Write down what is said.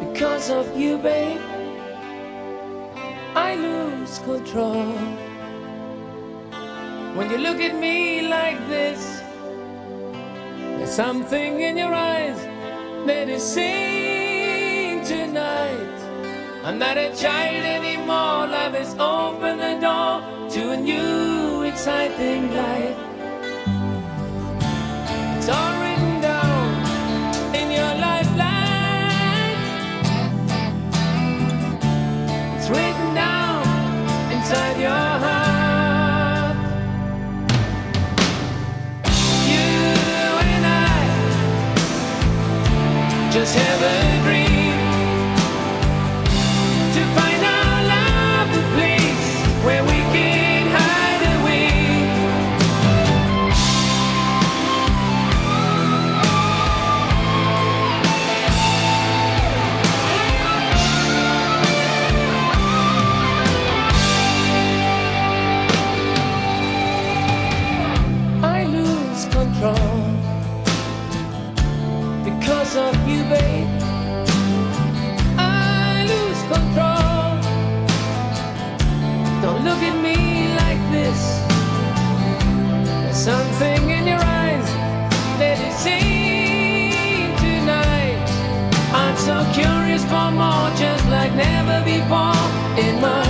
Because of you, babe, I lose control. When you look at me like this, there's something in your eyes that is seen tonight. I'm not a child anymore. Love has opened the door to a new, exciting life. Have Don't look at me like this. There's something in your eyes that is saying tonight. I'm so curious for more, just like never before in my